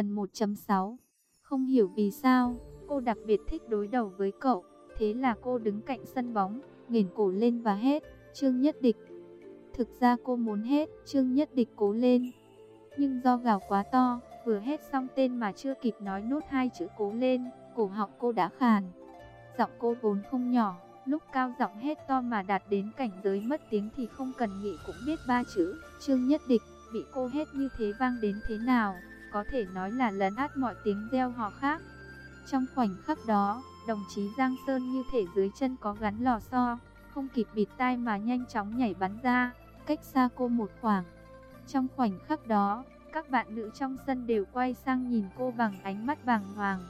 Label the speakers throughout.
Speaker 1: Phần 1.6 Không hiểu vì sao, cô đặc biệt thích đối đầu với cậu. Thế là cô đứng cạnh sân bóng, nghển cổ lên và hét, Trương Nhất Địch. Thực ra cô muốn hét, Trương Nhất Địch cố lên. Nhưng do gào quá to, vừa hét xong tên mà chưa kịp nói nốt hai chữ cố lên, cổ họng cô đã khàn. Giọng cô vốn không nhỏ, lúc cao giọng hét to mà đạt đến cảnh giới mất tiếng thì không cần nghĩ cũng biết ba chữ, Trương Nhất Địch, bị cô hét như thế vang đến thế nào, có thể nói là lấn át mọi tiếng reo hò khác. Trong khoảnh khắc đó, đồng chí Giang Sơn như thể dưới chân có gắn lò xo, không kịp bịt tai mà nhanh chóng nhảy bắn ra, cách xa cô một khoảng. Trong khoảnh khắc đó, các bạn nữ trong sân đều quay sang nhìn cô bằng ánh mắt bàng hoàng.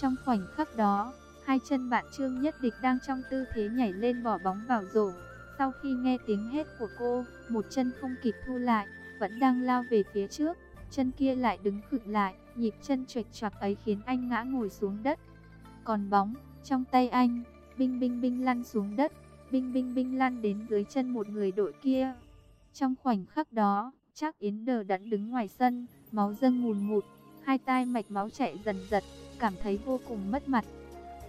Speaker 1: Trong khoảnh khắc đó, hai chân bạn Trương Nhất Địch đang trong tư thế nhảy lên bỏ bóng vào rổ. Sau khi nghe tiếng hét của cô, một chân không kịp thu lại, vẫn đang lao về phía trước, chân kia lại đứng khựng lại, nhịp chân chuệch choạc ấy khiến anh ngã ngồi xuống đất. Còn bóng, trong tay anh, binh binh binh lăn xuống đất, binh binh binh lăn đến dưới chân một người đội kia. Trong khoảnh khắc đó, chắc Yến đờ đẫn đứng ngoài sân, máu dâng ngùn ngụt, hai tai mạch máu chạy dần dật, cảm thấy vô cùng mất mặt.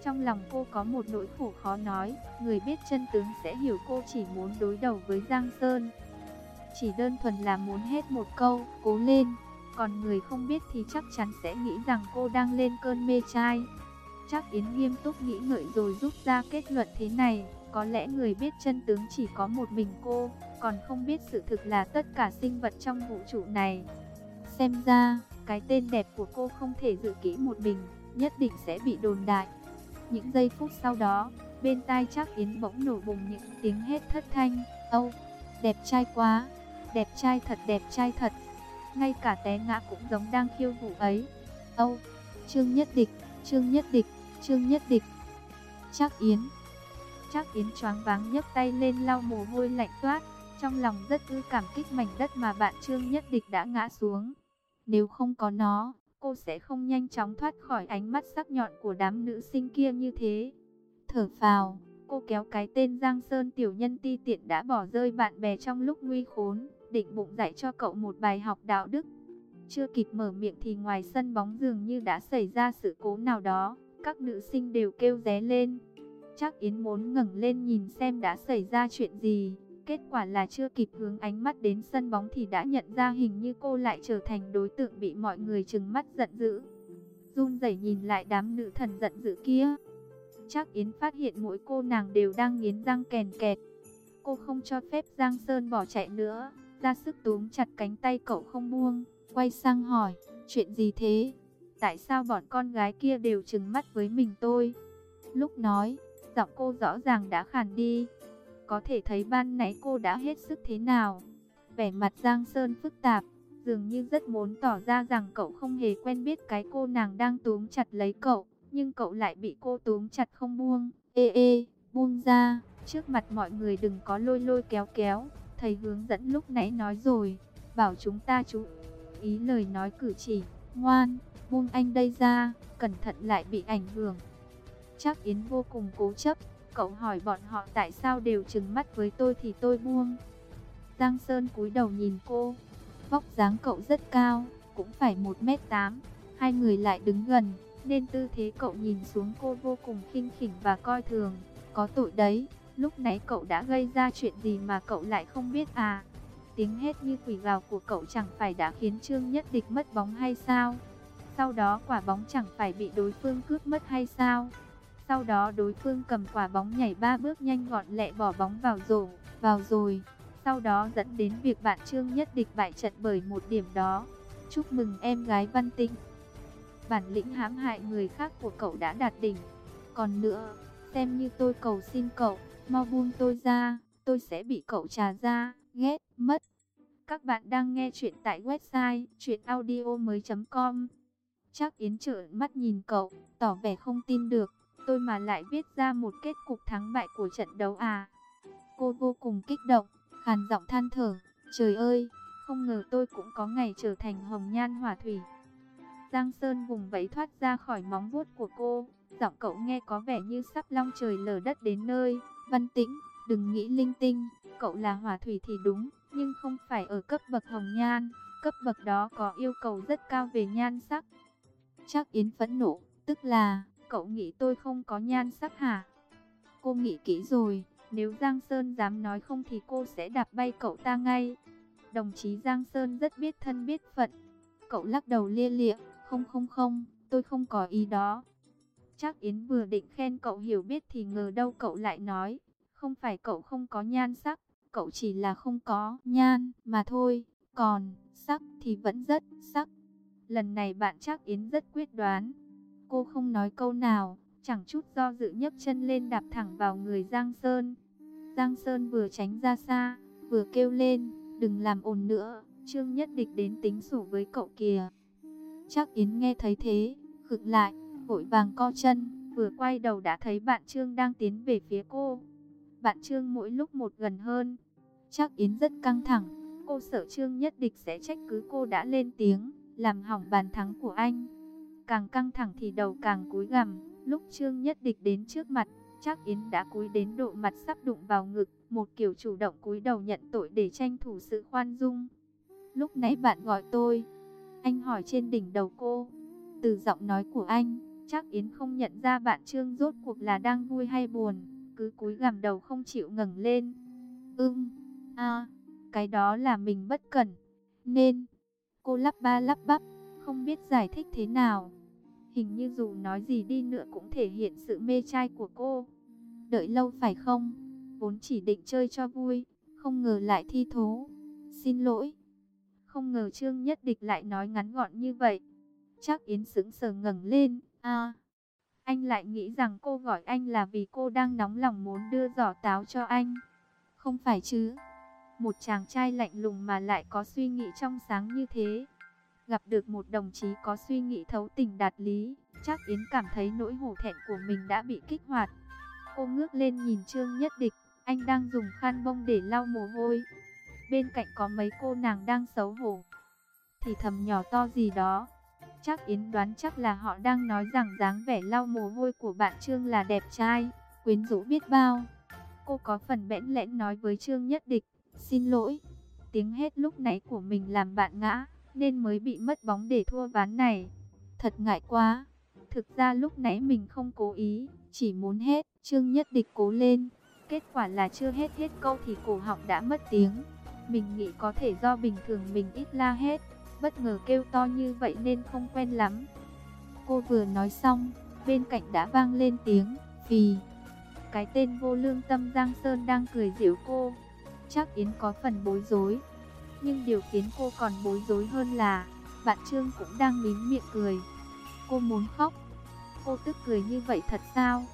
Speaker 1: Trong lòng cô có một nỗi khổ khó nói, người biết chân tướng sẽ hiểu cô chỉ muốn đối đầu với Giang Sơn. Chỉ đơn thuần là muốn hết một câu, cố lên, còn người không biết thì chắc chắn sẽ nghĩ rằng cô đang lên cơn mê trai. Chắc Yến nghiêm túc nghĩ ngợi rồi rút ra kết luận thế này, có lẽ người biết chân tướng chỉ có một mình cô, còn không biết sự thực là tất cả sinh vật trong vũ trụ này. Xem ra, cái tên đẹp của cô không thể dự kỹ một mình, nhất định sẽ bị đồn đại. Những giây phút sau đó, bên tai chắc Yến bỗng nổ bùng những tiếng hét thất thanh, Âu, đẹp trai quá, đẹp trai thật đẹp trai thật. Ngay cả té ngã cũng giống đang khiêu vũ ấy. Âu, Trương Nhất Địch, Trương Nhất Địch, Trương Nhất Địch. Trác Yến. Trác Yến choáng váng nhấc tay lên lau mồ hôi lạnh toát, trong lòng rất ư cảm kích mảnh đất mà bạn Trương Nhất Địch đã ngã xuống. Nếu không có nó, cô sẽ không nhanh chóng thoát khỏi ánh mắt sắc nhọn của đám nữ sinh kia như thế. Thở phào, cô kéo cái tên Giang Sơn tiểu nhân ti tiện đã bỏ rơi bạn bè trong lúc nguy khốn, định bụng dạy cho cậu một bài học đạo đức. Chưa kịp mở miệng thì ngoài sân bóng dường như đã xảy ra sự cố nào đó, các nữ sinh đều kêu ré lên. Chắc Yến muốn ngẩng lên nhìn xem đã xảy ra chuyện gì. Kết quả là chưa kịp hướng ánh mắt đến sân bóng thì đã nhận ra hình như cô lại trở thành đối tượng bị mọi người trừng mắt giận dữ. Run rẩy nhìn lại đám nữ thần giận dữ kia. Chắc Yến phát hiện mỗi cô nàng đều đang nghiến răng kèn kẹt. Cô không cho phép Giang Sơn bỏ chạy nữa, ra sức túm chặt cánh tay cậu không buông, quay sang hỏi, chuyện gì thế? Tại sao bọn con gái kia đều trừng mắt với mình tôi? Lúc nói, giọng cô rõ ràng đã khàn đi. Có thể thấy ban nãy cô đã hết sức thế nào. Vẻ mặt Giang Sơn phức tạp, dường như rất muốn tỏ ra rằng cậu không hề quen biết cái cô nàng đang túm chặt lấy cậu. Nhưng cậu lại bị cô túm chặt không buông. Ê ê, buông ra, trước mặt mọi người đừng có lôi lôi kéo kéo. Thầy hướng dẫn lúc nãy nói rồi, bảo chúng ta chú ý lời nói cử chỉ, ngoan, buông anh đây ra, cẩn thận lại bị ảnh hưởng. Chắc Yến vô cùng cố chấp, cậu hỏi bọn họ tại sao đều trừng mắt với tôi thì tôi buông. Giang Sơn cúi đầu nhìn cô, vóc dáng cậu rất cao, cũng phải 1m8, hai người lại đứng gần, nên tư thế cậu nhìn xuống cô vô cùng khinh khỉnh và coi thường, có tội đấy. Lúc nãy cậu đã gây ra chuyện gì mà cậu lại không biết à? Tiếng hét như quỷ gào của cậu chẳng phải đã khiến Trương Nhất Địch mất bóng hay sao? Sau đó quả bóng chẳng phải bị đối phương cướp mất hay sao? Sau đó đối phương cầm quả bóng nhảy ba bước nhanh gọn lẹ bỏ bóng vào rổ, vào rồi. Sau đó dẫn đến việc bạn Trương Nhất Địch bại trận bởi một điểm đó. Chúc mừng em gái Văn Tinh. Bản lĩnh hãm hại người khác của cậu đã đạt đỉnh. Còn nữa, xem như tôi cầu xin cậu, mau buông tôi ra, tôi sẽ bị cậu trà ra, ghét, mất. Các bạn đang nghe chuyện tại website chuyenaudio.com Chắc Yến trợn mắt nhìn cậu, tỏ vẻ không tin được, tôi mà lại viết ra một kết cục thắng bại của trận đấu à. Cô vô cùng kích động, khàn giọng than thở, trời ơi, không ngờ tôi cũng có ngày trở thành hồng nhan hỏa thủy. Giang Sơn vùng vẫy thoát ra khỏi móng vuốt của cô, giọng cậu nghe có vẻ như sắp long trời lở đất đến nơi. Văn tĩnh, đừng nghĩ linh tinh, cậu là hỏa thủy thì đúng, nhưng không phải ở cấp bậc hồng nhan. Cấp bậc đó có yêu cầu rất cao về nhan sắc. Chắc Yến phẫn nộ, tức là, cậu nghĩ tôi không có nhan sắc hả? Cô nghĩ kỹ rồi, nếu Giang Sơn dám nói không thì cô sẽ đạp bay cậu ta ngay. Đồng chí Giang Sơn rất biết thân biết phận. Cậu lắc đầu lia lịa, không không không, tôi không có ý đó. Chắc Yến vừa định khen cậu hiểu biết thì ngờ đâu cậu lại nói, không phải cậu không có nhan sắc, cậu chỉ là không có nhan mà thôi, còn sắc thì vẫn rất sắc. Lần này bạn chắc Yến rất quyết đoán. Cô không nói câu nào, chẳng chút do dự nhấc chân lên đạp thẳng vào người Giang Sơn. Giang Sơn vừa tránh ra xa, vừa kêu lên, đừng làm ồn nữa, Trương Nhất Địch đến tính sổ với cậu kìa. Chắc Yến nghe thấy thế, khựng lại, vội vàng co chân, vừa quay đầu đã thấy bạn Trương đang tiến về phía cô. Bạn Trương mỗi lúc một gần hơn. Chắc Yến rất căng thẳng, cô sợ Trương Nhất Địch sẽ trách cứ cô đã lên tiếng, làm hỏng bàn thắng của anh. Càng căng thẳng thì đầu càng cúi gằm, lúc Trương Nhất Địch đến trước mặt, chắc Yến đã cúi đến độ mặt sắp đụng vào ngực, một kiểu chủ động cúi đầu nhận tội để tranh thủ sự khoan dung. Lúc nãy bạn gọi tôi, anh hỏi trên đỉnh đầu cô. Từ giọng nói của anh, chắc Yến không nhận ra bạn Trương rốt cuộc là đang vui hay buồn, cứ cúi gằm đầu không chịu ngẩng lên. Ưm, a, cái đó là mình bất cẩn, nên cô lắp ba lắp bắp, không biết giải thích thế nào. Hình như dù nói gì đi nữa cũng thể hiện sự mê trai của cô. Đợi lâu phải không? Vốn chỉ định chơi cho vui, không ngờ lại thi thố. Xin lỗi. Không ngờ Trương Nhất Địch lại nói ngắn gọn như vậy. Chắc Yến sững sờ ngẩng lên. À, anh lại nghĩ rằng cô gọi anh là vì cô đang nóng lòng muốn đưa giỏ táo cho anh. Không phải chứ. Một chàng trai lạnh lùng mà lại có suy nghĩ trong sáng như thế. Gặp được một đồng chí có suy nghĩ thấu tình đạt lý, chắc Yến cảm thấy nỗi hổ thẹn của mình đã bị kích hoạt. Cô ngước lên nhìn Trương Nhất Địch, anh đang dùng khăn bông để lau mồ hôi. Bên cạnh có mấy cô nàng đang xấu hổ. Thì thầm nhỏ to gì đó. Chắc Yến đoán chắc là họ đang nói rằng dáng vẻ lau mồ hôi của bạn Trương là đẹp trai, quyến rũ biết bao. Cô có phần bẽn lẽn nói với Trương Nhất Địch, xin lỗi, tiếng hét lúc nãy của mình làm bạn ngã, nên mới bị mất bóng để thua ván này. Thật ngại quá, thực ra lúc nãy mình không cố ý, chỉ muốn hết Trương Nhất Địch cố lên. Kết quả là chưa hết hết câu thì cổ họng đã mất tiếng. Mình nghĩ có thể do bình thường mình ít la hết bất ngờ kêu to như vậy nên không quen lắm. Cô vừa nói xong, bên cạnh đã vang lên tiếng, vì cái tên vô lương tâm Giang Sơn đang cười giễu cô. Chắc Yến có phần bối rối. Nhưng điều khiến cô còn bối rối hơn là, bạn Trương cũng đang mím miệng cười. Cô muốn khóc. Cô tức cười như vậy thật sao?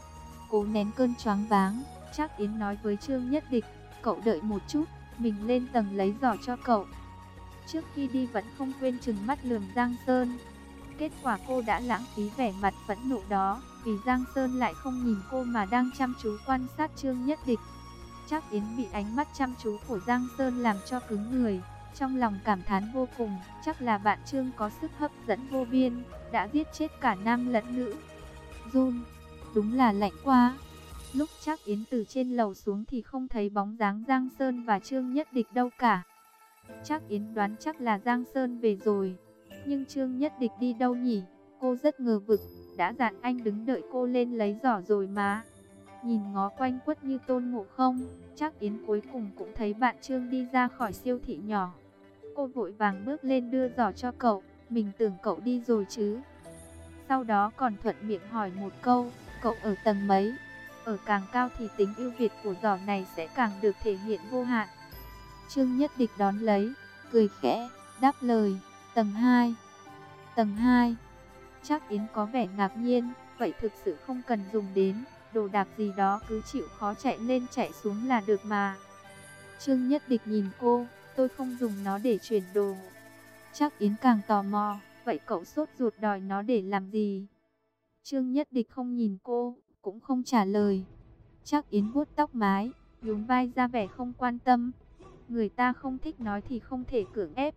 Speaker 1: Cố nén cơn choáng váng, chắc Yến nói với Trương Nhất Địch, cậu đợi một chút, mình lên tầng lấy giỏ cho cậu. Trước khi đi vẫn không quên chừng mắt lườm Giang Sơn. Kết quả cô đã lãng phí vẻ mặt phẫn nộ đó, vì Giang Sơn lại không nhìn cô mà đang chăm chú quan sát Trương Nhất Địch. Chắc Yến bị ánh mắt chăm chú của Giang Sơn làm cho cứng người, trong lòng cảm thán vô cùng, chắc là bạn Trương có sức hấp dẫn vô biên, đã giết chết cả nam lẫn nữ. Jun, đúng là lạnh quá. Lúc chắc Yến từ trên lầu xuống thì không thấy bóng dáng Giang Sơn và Trương Nhất Địch đâu cả. Chắc Yến đoán chắc là Giang Sơn về rồi. Nhưng Trương Nhất Địch đi đâu nhỉ? Cô rất ngờ vực, đã dặn anh đứng đợi cô lên lấy giỏ rồi mà. Nhìn ngó quanh quất như tôn ngộ không, chắc Yến cuối cùng cũng thấy bạn Trương đi ra khỏi siêu thị nhỏ. Cô vội vàng bước lên đưa giỏ cho cậu, mình tưởng cậu đi rồi chứ. Sau đó còn thuận miệng hỏi một câu, cậu ở tầng mấy? Ở càng cao thì tính ưu việt của giỏ này sẽ càng được thể hiện vô hạn. Trương Nhất Địch đón lấy, cười khẽ, đáp lời, tầng 2. Tầng 2. Chắc Yến có vẻ ngạc nhiên, vậy thực sự không cần dùng đến, đồ đạc gì đó cứ chịu khó chạy lên chạy xuống là được mà. Trương Nhất Địch nhìn cô, tôi không dùng nó để chuyển đồ. Chắc Yến càng tò mò, vậy cậu sốt ruột đòi nó để làm gì? Trương Nhất Địch không nhìn cô, cũng không trả lời. Chắc Yến vuốt tóc mái, nhún vai ra vẻ không quan tâm. Người ta không thích nói thì không thể cưỡng ép.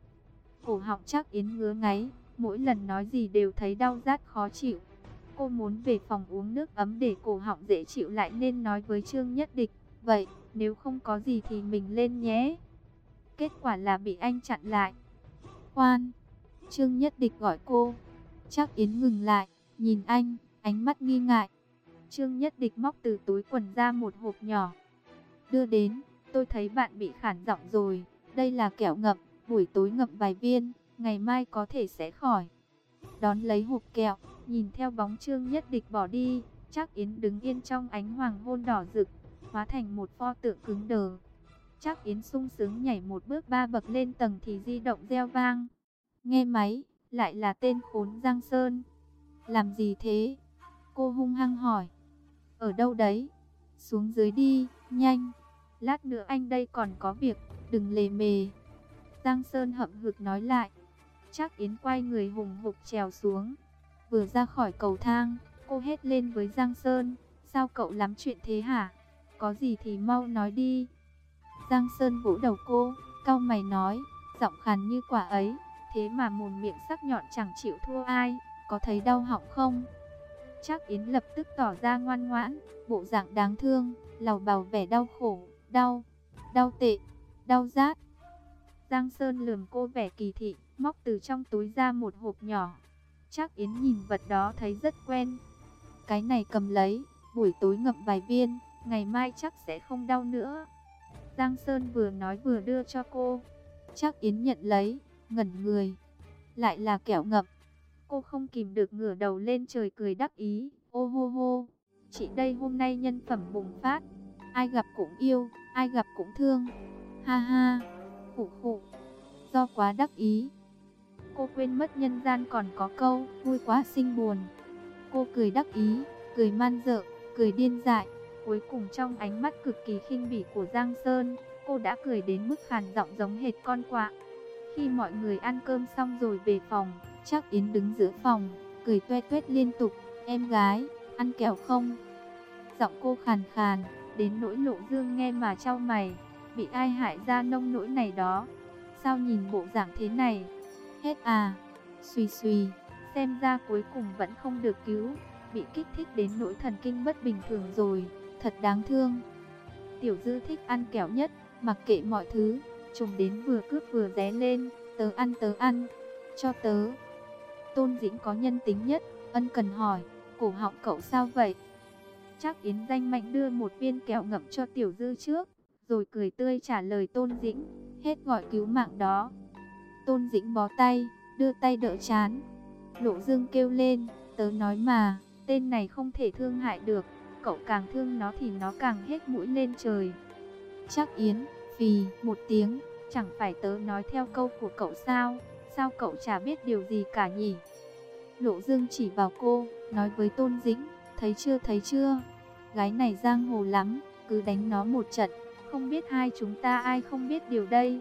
Speaker 1: Cổ họng chắc Yến ngứa ngáy, mỗi lần nói gì đều thấy đau rát khó chịu. Cô muốn về phòng uống nước ấm để cổ họng dễ chịu lại nên nói với Trương Nhất Địch, vậy nếu không có gì thì mình lên nhé. Kết quả là bị anh chặn lại. Khoan, Trương Nhất Địch gọi cô. Chắc Yến ngừng lại, nhìn anh, ánh mắt nghi ngại. Trương Nhất Địch móc từ túi quần ra một hộp nhỏ. Đưa đến, tôi thấy bạn bị khản giọng rồi. Đây là kẹo ngậm, buổi tối ngậm vài viên, ngày mai có thể sẽ khỏi. Đón lấy hộp kẹo, nhìn theo bóng Trương Nhất Địch bỏ đi, chắc Yến đứng yên trong ánh hoàng hôn đỏ rực, hóa thành một pho tượng cứng đờ. Chắc Yến sung sướng nhảy một bước ba bậc lên tầng thì di động reo vang. Nghe máy, lại là tên khốn Giang Sơn. Làm gì thế? Cô hung hăng hỏi. Ở đâu đấy? Xuống dưới đi, nhanh. Lát nữa anh đây còn có việc, đừng lề mề. Giang Sơn hậm hực nói lại. Chắc Yến quay người hùng hục trèo xuống. Vừa ra khỏi cầu thang, cô hét lên với Giang Sơn. Sao cậu lắm chuyện thế hả? Có gì thì mau nói đi. Giang Sơn vỗ đầu cô, cau mày nói, giọng khàn như quả ấy. Thế mà mồm miệng sắc nhọn chẳng chịu thua ai, có thấy đau họng không? Chắc Yến lập tức tỏ ra ngoan ngoãn, bộ dạng đáng thương, lầu bào vẻ đau khổ, đau, đau tệ, đau rát. Giang Sơn lườm cô vẻ kỳ thị, móc từ trong túi ra một hộp nhỏ. Chắc Yến nhìn vật đó thấy rất quen. Cái này cầm lấy, buổi tối ngậm vài viên, ngày mai chắc sẽ không đau nữa. Giang Sơn vừa nói vừa đưa cho cô. Chắc Yến nhận lấy, ngẩn người. Lại là kẹo ngậm. Cô không kìm được ngửa đầu lên trời cười đắc ý. Ô hô hô, chị đây hôm nay nhân phẩm bùng phát. Ai gặp cũng yêu, ai gặp cũng thương. Ha ha, khủ khủ. Do quá đắc ý. Cô quên mất nhân gian còn có câu, vui quá sinh buồn. Cô cười đắc ý, cười man dợ, cười điên dại. Cuối cùng trong ánh mắt cực kỳ khinh bỉ của Giang Sơn, cô đã cười đến mức khàn giọng giống hệt con quạ. Khi mọi người ăn cơm xong rồi về phòng, chắc Yến đứng giữa phòng, cười toe toét liên tục, em gái, ăn kẹo không? Giọng cô khàn khàn, đến nỗi lộ dương nghe mà trao mày, bị ai hại ra nông nỗi này đó. Sao nhìn bộ dạng thế này? Hết à, suy suy, xem ra cuối cùng vẫn không được cứu, bị kích thích đến nỗi thần kinh bất bình thường rồi, thật đáng thương. Tiểu dư thích ăn kẹo nhất, mặc kệ mọi thứ, trùng đến vừa cướp vừa ré lên, tớ ăn tớ ăn, cho tớ. Tôn Dĩnh có nhân tính nhất, ân cần hỏi, cổ họng cậu sao vậy? Chắc Yến danh mạnh đưa một viên kẹo ngậm cho Tiểu Dư trước, rồi cười tươi trả lời Tôn Dĩnh, hết gọi cứu mạng đó. Tôn Dĩnh bó tay, đưa tay đỡ chán. Lộ Dương kêu lên, tớ nói mà, tên này không thể thương hại được, cậu càng thương nó thì nó càng hết mũi lên trời. Chắc Yến, vì một tiếng, chẳng phải tớ nói theo câu của cậu sao, sao cậu chả biết điều gì cả nhỉ? Lộ Dương chỉ vào cô, nói với Tôn Dĩnh, thấy chưa thấy chưa, gái này giang hồ lắm, cứ đánh nó một trận, không biết hai chúng ta ai không biết điều đây.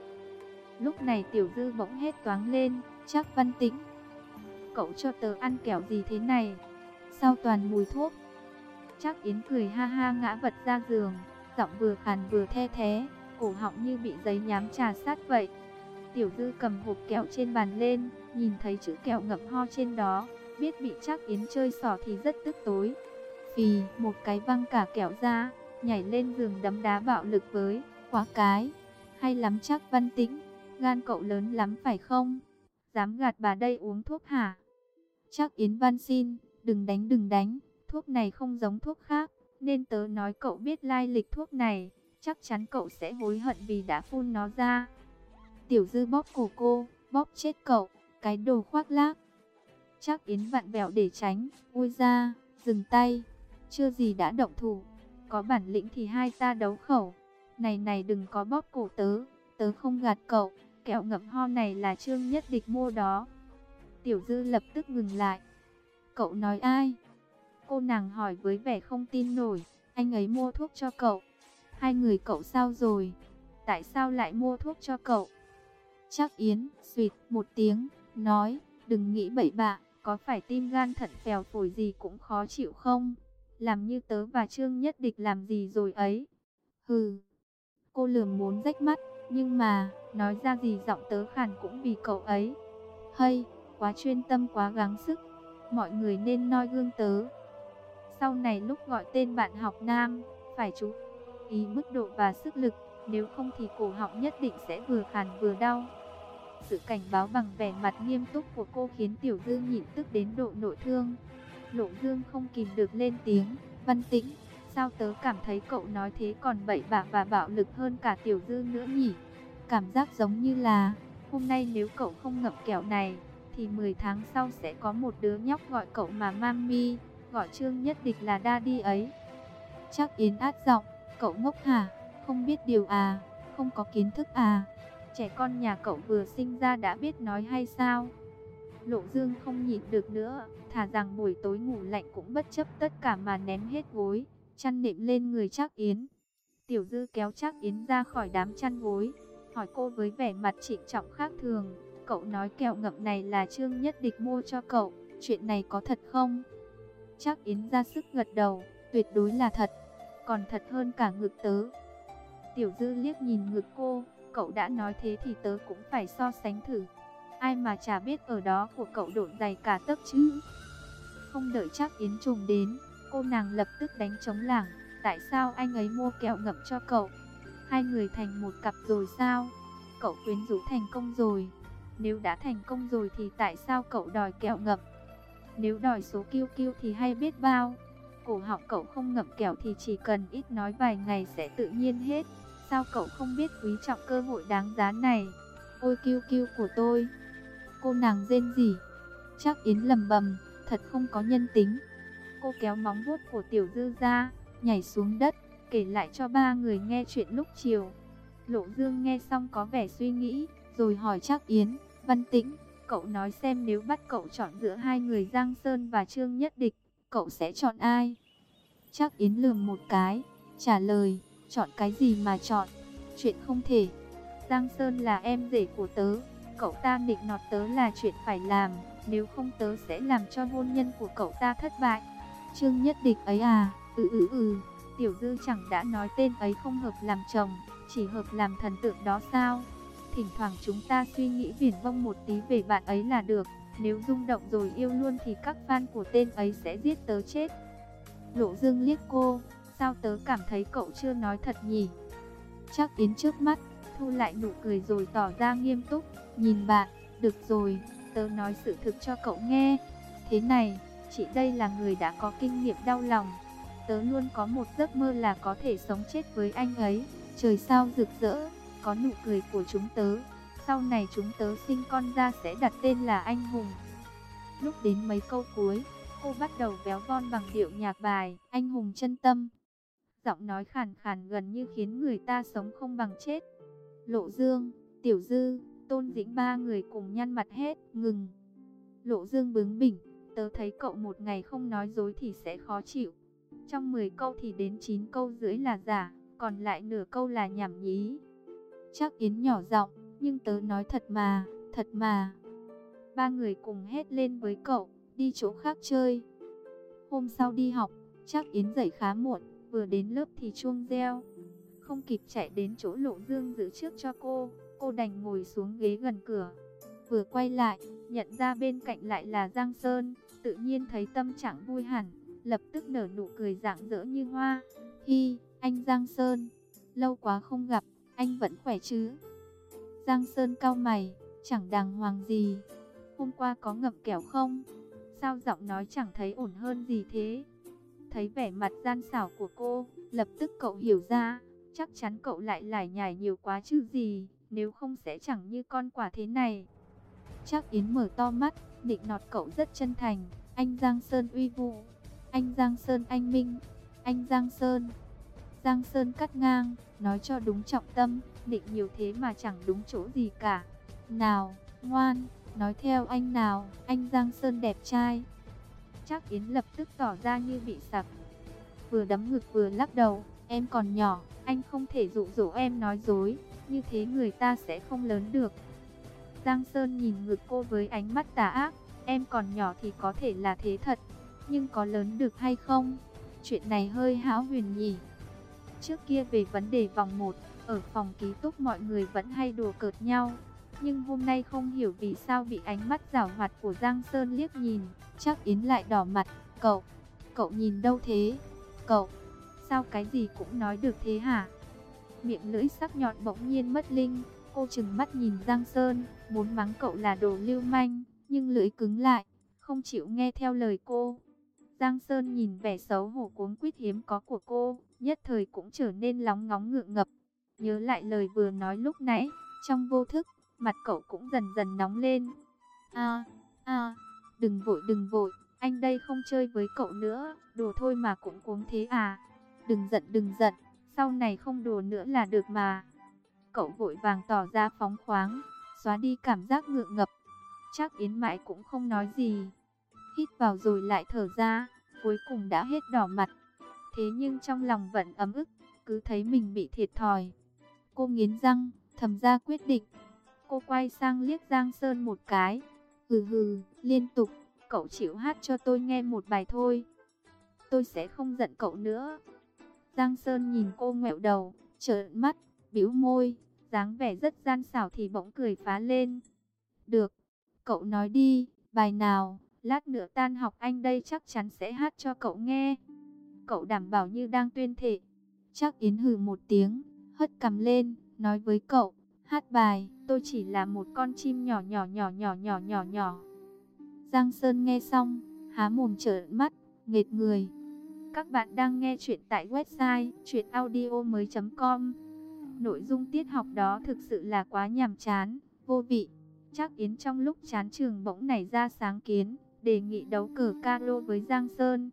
Speaker 1: Lúc này Tiểu Dư bỗng hết toáng lên, chắc văn tĩnh. Cậu cho tớ ăn kẹo gì thế này? Sao toàn mùi thuốc? Chắc Yến cười ha ha ngã vật ra giường, giọng vừa khàn vừa the thế cổ họng như bị giấy nhám trà sát vậy. Tiểu Dư cầm hộp kẹo trên bàn lên, nhìn thấy chữ kẹo ngậm ho trên đó, biết bị chắc Yến chơi xỏ thì rất tức tối. Vì một cái văng cả kẹo ra, nhảy lên giường đấm đá bạo lực với, quá cái, hay lắm chắc văn tĩnh, gan cậu lớn lắm phải không? Dám gạt bà đây uống thuốc hả? Chắc Yến văn xin, đừng đánh đừng đánh, thuốc này không giống thuốc khác, nên tớ nói cậu biết lai lịch thuốc này chắc chắn cậu sẽ hối hận vì đã phun nó ra. Tiểu dư bóp cổ cô, bóp chết cậu, cái đồ khoác lác. Chắc Yến vặn vẹo để tránh, ui ra, dừng tay, chưa gì đã động thủ. Có bản lĩnh thì hai ta đấu khẩu. Này này đừng có bóp cổ tớ, tớ không gạt cậu, kẹo ngậm ho này là trương nhất địch mua đó. Tiểu dư lập tức ngừng lại. Cậu nói ai? Cô nàng hỏi với vẻ không tin nổi, anh ấy mua thuốc cho cậu. Hai người cậu sao rồi? Tại sao lại mua thuốc cho cậu? Chắc Yến, suyệt một tiếng, nói, đừng nghĩ bậy bạ, có phải tim gan thận phèo phổi gì cũng khó chịu không? Làm như tớ và Trương Nhất Địch làm gì rồi ấy? Hừ. Cô lườm muốn rách mắt, nhưng mà, nói ra gì giọng tớ khàn cũng vì cậu ấy. Hay, quá chuyên tâm quá gắng sức, mọi người nên noi gương tớ. Sau này lúc gọi tên bạn học nam, phải chú ý mức độ và sức lực, nếu không thì cổ họng nhất định sẽ vừa khàn vừa đau sự cảnh báo bằng vẻ mặt nghiêm túc của cô khiến Tiểu Dư nhịn tức đến độ nội thương. Lộ Dương không kìm được lên tiếng, văn tĩnh, sao tớ cảm thấy cậu nói thế còn bậy bạ và bạo lực hơn cả Tiểu Dư nữa nhỉ? Cảm giác giống như là, hôm nay nếu cậu không ngậm kẹo này, thì 10 tháng sau sẽ có một đứa nhóc gọi cậu mà mami, gọi Trương Nhất Địch là daddy ấy. Chắc Yến át giọng, cậu ngốc hả, không biết điều à, không có kiến thức à, trẻ con nhà cậu vừa sinh ra đã biết nói hay sao? Lộ Dương không nhịn được nữa, thả rằng buổi tối ngủ lạnh cũng bất chấp tất cả mà ném hết gối, chăn nệm lên người trác Yến. Tiểu Dư kéo trác Yến ra khỏi đám chăn gối, hỏi cô với vẻ mặt trịnh trọng khác thường, cậu nói kẹo ngậm này là Trương Nhất Địch mua cho cậu, chuyện này có thật không? trác Yến ra sức gật đầu, tuyệt đối là thật, còn thật hơn cả ngực tớ. Tiểu Dư liếc nhìn ngực cô, cậu đã nói thế thì tớ cũng phải so sánh thử. Ai mà chả biết ở đó của cậu độn dày cả tấc chứ. Không đợi chắc Yến trùng đến, cô nàng lập tức đánh trống lảng. Tại sao anh ấy mua kẹo ngậm cho cậu? Hai người thành một cặp rồi sao? Cậu quyến rũ thành công rồi. Nếu đã thành công rồi thì tại sao cậu đòi kẹo ngậm? Nếu đòi số kiêu kiêu thì hay biết bao. Cổ họng cậu không ngậm kẹo thì chỉ cần ít nói vài ngày sẽ tự nhiên hết. Sao cậu không biết quý trọng cơ hội đáng giá này? Ôi kiêu kiêu của tôi. Cô nàng rên rỉ. Chắc Yến lầm bầm, thật không có nhân tính. Cô kéo móng vuốt của Tiểu Dư ra, nhảy xuống đất, kể lại cho ba người nghe chuyện lúc chiều. Lộ Dương nghe xong có vẻ suy nghĩ, rồi hỏi chắc Yến, Văn Tĩnh, cậu nói xem nếu bắt cậu chọn giữa hai người Giang Sơn và Trương Nhất Địch, cậu sẽ chọn ai? Chắc Yến lườm một cái, trả lời, chọn cái gì mà chọn, chuyện không thể. Giang Sơn là em rể của tớ, cậu ta định nọt tớ là chuyện phải làm, nếu không tớ sẽ làm cho hôn nhân của cậu ta thất bại. Trương Nhất Địch ấy à, ừ ừ ừ, Tiểu Dư chẳng đã nói tên ấy không hợp làm chồng, chỉ hợp làm thần tượng đó sao? Thỉnh thoảng chúng ta suy nghĩ viển vông một tí về bạn ấy là được, nếu rung động rồi yêu luôn thì các fan của tên ấy sẽ giết tớ chết. Lộ Dương liếc cô, sao tớ cảm thấy cậu chưa nói thật nhỉ? Chắc Yến trước mắt, thu lại nụ cười rồi tỏ ra nghiêm túc, nhìn bạn, được rồi, tớ nói sự thực cho cậu nghe. Thế này, chị đây là người đã có kinh nghiệm đau lòng. Tớ luôn có một giấc mơ là có thể sống chết với anh ấy, trời sao rực rỡ, có nụ cười của chúng tớ. Sau này chúng tớ sinh con ra sẽ đặt tên là anh hùng. Lúc đến mấy câu cuối, cô bắt đầu véo von bằng điệu nhạc bài, anh hùng chân tâm. Giọng nói khàn khàn gần như khiến người ta sống không bằng chết. Lộ Dương, Tiểu Dư, Tôn Dĩnh ba người cùng nhăn mặt hết, ngừng. Lộ Dương bướng bỉnh, tớ thấy cậu một ngày không nói dối thì sẽ khó chịu. Trong 10 câu thì đến 9 câu dưới là giả, còn lại nửa câu là nhảm nhí. Chắc Yến nhỏ giọng, nhưng tớ nói thật mà, thật mà. Ba người cùng hét lên với cậu, đi chỗ khác chơi. Hôm sau đi học, chắc Yến dậy khá muộn, vừa đến lớp thì chuông reo. Không kịp chạy đến chỗ lộ dương giữ trước cho cô, cô đành ngồi xuống ghế gần cửa. Vừa quay lại, nhận ra bên cạnh lại là Giang Sơn, tự nhiên thấy tâm trạng vui hẳn, lập tức nở nụ cười rạng rỡ như hoa. Hi, anh Giang Sơn, lâu quá không gặp, anh vẫn khỏe chứ? Giang Sơn cao mày, chẳng đàng hoàng gì. Hôm qua có ngậm kẹo không? Sao giọng nói chẳng thấy ổn hơn gì thế? Thấy vẻ mặt gian xảo của cô, lập tức cậu hiểu ra, chắc chắn cậu lại lải nhải nhiều quá chứ gì, nếu không sẽ chẳng như con quả thế này. Chắc Yến mở to mắt, định nọt cậu rất chân thành, anh Giang Sơn uy vũ, anh Giang Sơn anh minh, anh Giang Sơn. Giang Sơn cắt ngang, nói cho đúng trọng tâm, định nhiều thế mà chẳng đúng chỗ gì cả. Nào, ngoan, nói theo anh nào, anh Giang Sơn đẹp trai. Chắc Yến lập tức tỏ ra như bị sặc. Vừa đấm ngực vừa lắc đầu, em còn nhỏ, anh không thể dụ dỗ em nói dối, như thế người ta sẽ không lớn được. Giang Sơn nhìn ngực cô với ánh mắt tà ác, em còn nhỏ thì có thể là thế thật, nhưng có lớn được hay không? Chuyện này hơi hão huyền nhỉ. Trước kia về vấn đề vòng 1, ở phòng ký túc mọi người vẫn hay đùa cợt nhau. Nhưng hôm nay không hiểu vì sao bị ánh mắt rảo hoạt của Giang Sơn liếc nhìn, chắc Yến lại đỏ mặt. Cậu, cậu nhìn đâu thế? Cậu, sao cái gì cũng nói được thế hả? Miệng lưỡi sắc nhọn bỗng nhiên mất linh, Cô chừng mắt nhìn Giang Sơn, muốn mắng cậu là đồ lưu manh, nhưng lưỡi cứng lại, không chịu nghe theo lời cô. Giang Sơn nhìn vẻ xấu hổ cuống quýt hiếm có của cô, nhất thời cũng trở nên lóng ngóng ngượng ngập. Nhớ lại lời vừa nói lúc nãy, trong vô thức, mặt cậu cũng dần dần nóng lên. À, à, đừng vội đừng vội, anh đây không chơi với cậu nữa, đùa thôi mà cũng cuống thế à. Đừng giận đừng giận, sau này không đùa nữa là được mà. Cậu vội vàng tỏ ra phóng khoáng, xóa đi cảm giác ngượng ngập. Chắc Yến mãi cũng không nói gì. Hít vào rồi lại thở ra, cuối cùng đã hết đỏ mặt. Thế nhưng trong lòng vẫn ấm ức, cứ thấy mình bị thiệt thòi. Cô nghiến răng, thầm ra quyết định. Cô quay sang liếc Giang Sơn một cái. Hừ hừ, liên tục, cậu chịu hát cho tôi nghe một bài thôi. Tôi sẽ không giận cậu nữa. Giang Sơn nhìn cô ngẹo đầu, trợn mắt, bĩu môi, dáng vẻ rất gian xảo thì bỗng cười phá lên. Được, cậu nói đi, bài nào, lát nữa tan học anh đây chắc chắn sẽ hát cho cậu nghe. Cậu đảm bảo như đang tuyên thệ. Chắc Yến hừ một tiếng, hất cầm lên, nói với cậu, hát bài, tôi chỉ là một con chim nhỏ nhỏ nhỏ nhỏ nhỏ nhỏ nhỏ. Giang Sơn nghe xong, há mồm trợn mắt, nghệt người. Các bạn đang nghe chuyện tại website chuyenaudio.com Nội dung tiết học đó thực sự là quá nhàm chán, vô vị. Chắc Yến trong lúc chán trường bỗng nảy ra sáng kiến, đề nghị đấu cờ caro với Giang Sơn.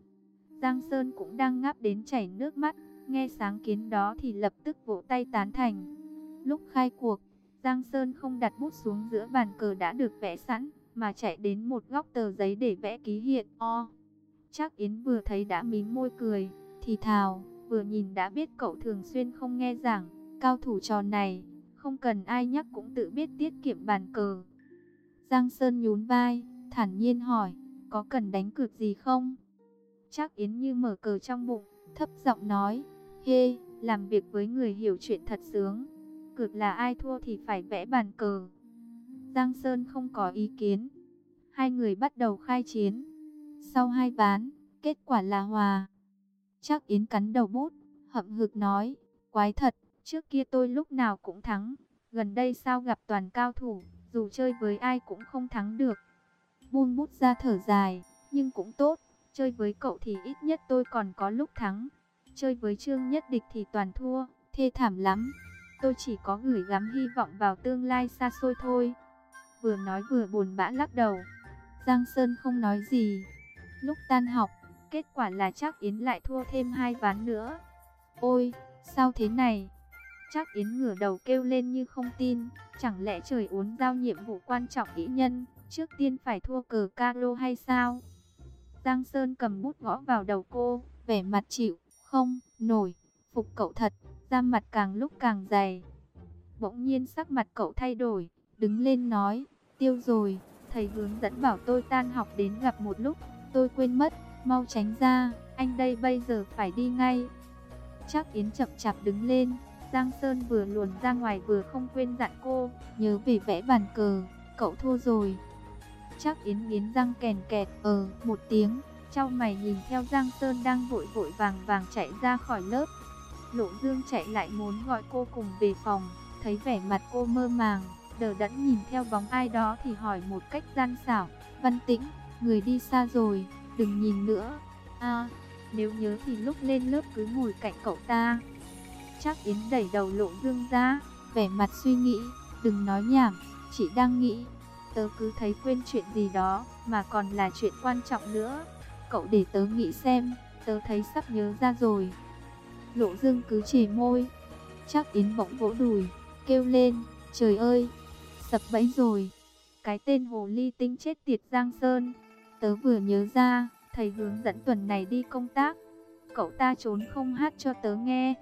Speaker 1: Giang Sơn cũng đang ngáp đến chảy nước mắt, nghe sáng kiến đó thì lập tức vỗ tay tán thành. Lúc khai cuộc, Giang Sơn không đặt bút xuống giữa bàn cờ đã được vẽ sẵn, mà chạy đến một góc tờ giấy để vẽ ký hiện O. Chắc Yến vừa thấy đã mím môi cười, thì thào, vừa nhìn đã biết cậu thường xuyên không nghe giảng, cao thủ trò này, không cần ai nhắc cũng tự biết tiết kiệm bàn cờ. Giang Sơn nhún vai, thản nhiên hỏi, có cần đánh cược gì không? Chắc Yến như mở cờ trong bụng, thấp giọng nói, hê, làm việc với người hiểu chuyện thật sướng. Cược là ai thua thì phải vẽ bàn cờ. Giang Sơn không có ý kiến. Hai người bắt đầu khai chiến. Sau hai ván, kết quả là hòa. Chắc Yến cắn đầu bút, hậm hực nói, quái thật, trước kia tôi lúc nào cũng thắng. Gần đây sao gặp toàn cao thủ, dù chơi với ai cũng không thắng được. Buông bút ra thở dài, nhưng cũng tốt, chơi với cậu thì ít nhất tôi còn có lúc thắng. Chơi với Trương Nhất Địch thì toàn thua, thê thảm lắm. Tôi chỉ có gửi gắm hy vọng vào tương lai xa xôi thôi. Vừa nói vừa buồn bã lắc đầu. Giang Sơn không nói gì. Lúc tan học, kết quả là chắc Yến lại thua thêm hai ván nữa. Ôi, sao thế này? Chắc Yến ngửa đầu kêu lên như không tin. Chẳng lẽ trời uốn giao nhiệm vụ quan trọng ý nhân, trước tiên phải thua cờ caro hay sao? Giang Sơn cầm bút gõ vào đầu cô, vẻ mặt chịu, không, nổi, phục cậu thật, da mặt càng lúc càng dày. Bỗng nhiên sắc mặt cậu thay đổi, đứng lên nói, tiêu rồi, thầy hướng dẫn bảo tôi tan học đến gặp một lúc, tôi quên mất, mau tránh ra, anh đây bây giờ phải đi ngay. Chắc Yến chậm chạp đứng lên, Giang Sơn vừa luồn ra ngoài vừa không quên dặn cô, nhớ về vẽ bàn cờ, cậu thua rồi. Chắc Yến nghiến răng kèn kẹt, ờ, một tiếng, trao mày nhìn theo Giang Sơn đang vội vội vàng vàng chạy ra khỏi lớp. Lộ Dương chạy lại muốn gọi cô cùng về phòng, thấy vẻ mặt cô mơ màng, đờ đẫn nhìn theo bóng ai đó thì hỏi một cách gian xảo, văn tĩnh, người đi xa rồi, đừng nhìn nữa. À, nếu nhớ thì lúc lên lớp cứ ngồi cạnh cậu ta. Trác Yến đẩy đầu lộ dương ra, vẻ mặt suy nghĩ, đừng nói nhảm, chị đang nghĩ. Tớ cứ thấy quên chuyện gì đó, mà còn là chuyện quan trọng nữa. Cậu để tớ nghĩ xem, tớ thấy sắp nhớ ra rồi. Lộ dương cứ chỉ môi, chắc Yến bỗng vỗ đùi, kêu lên, trời ơi, sập bẫy rồi. Cái tên hồ ly tinh chết tiệt Giang Sơn, tớ vừa nhớ ra, thầy hướng dẫn tuần này đi công tác. Cậu ta trốn không hát cho tớ nghe.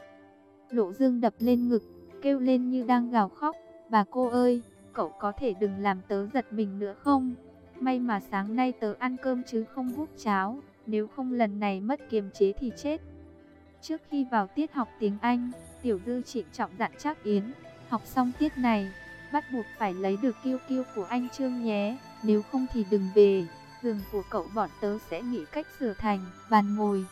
Speaker 1: Lộ dương đập lên ngực, kêu lên như đang gào khóc. Bà cô ơi, cậu có thể đừng làm tớ giật mình nữa không? May mà sáng nay tớ ăn cơm chứ không hút cháo, nếu không lần này mất kiềm chế thì chết. Trước khi vào tiết học tiếng Anh, Tiểu Dư trịnh trọng dặn Trác Yến, học xong tiết này, bắt buộc phải lấy được kiêu kiêu của anh Trương nhé, nếu không thì đừng về. Giường của cậu bọn tớ sẽ nghĩ cách sửa thành bàn ngồi.